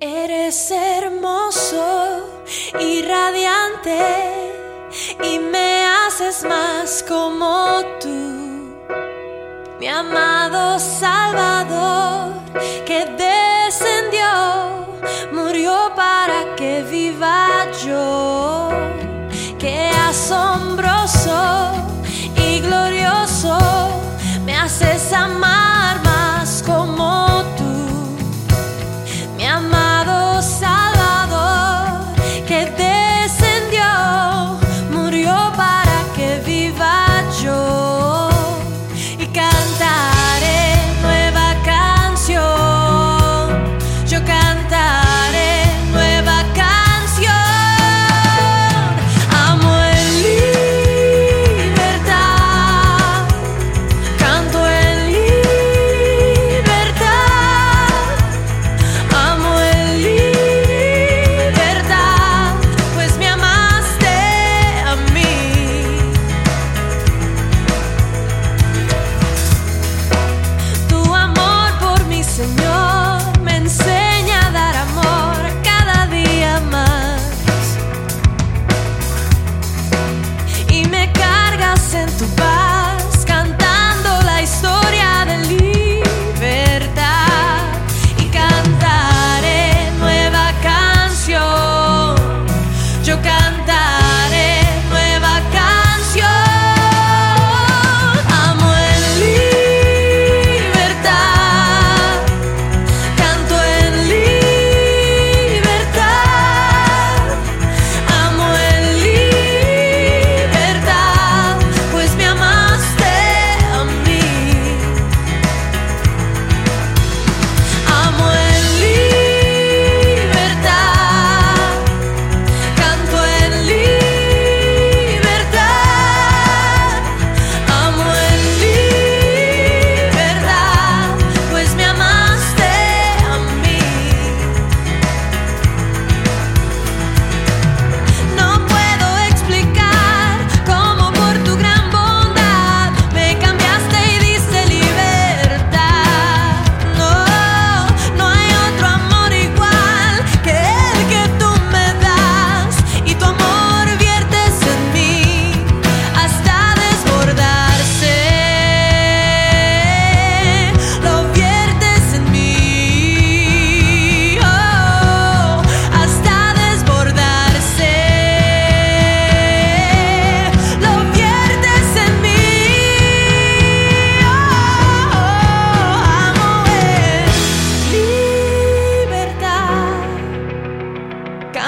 Eres hermoso y radiante y me haces más como tú, mi amado Salvador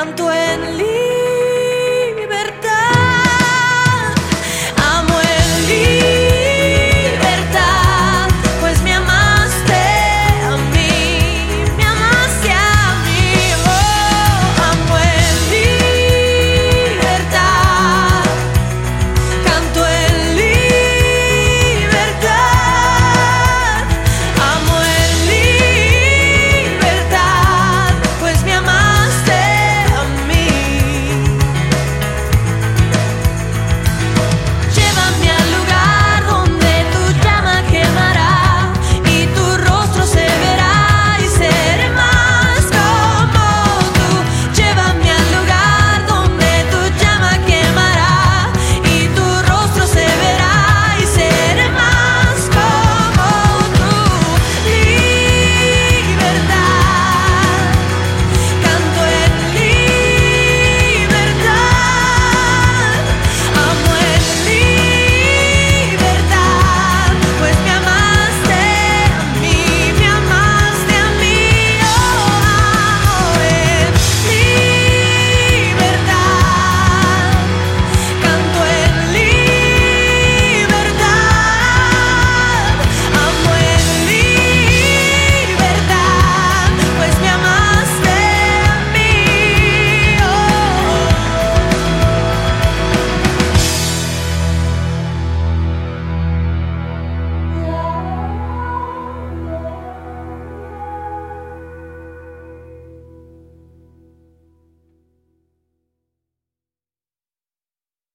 tanto en